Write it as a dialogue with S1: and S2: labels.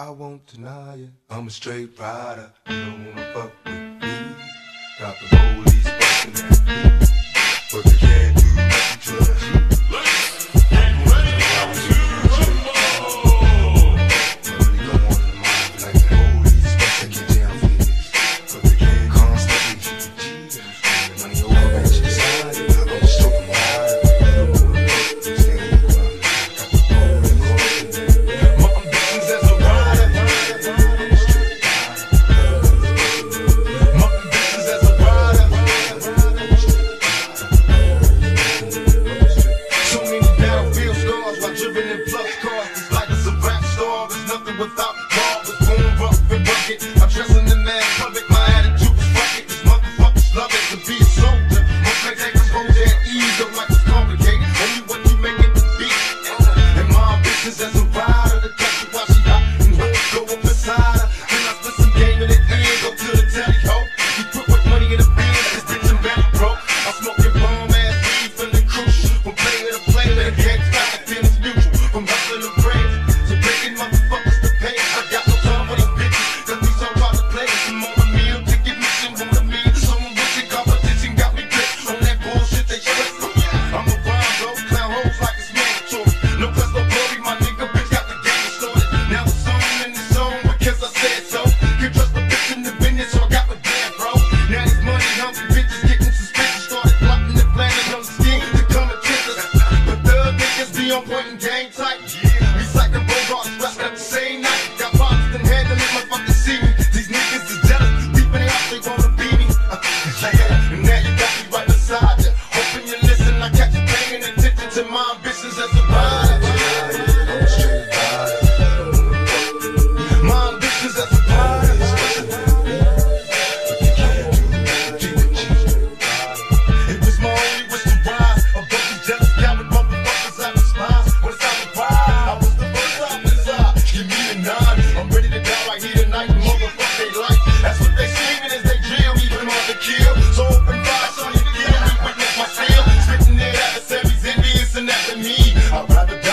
S1: I won't deny it. I'm a straight rider. You don't wanna fuck with me. Got the whole It's like it's a
S2: rap store. It's nothing without me. I'd rather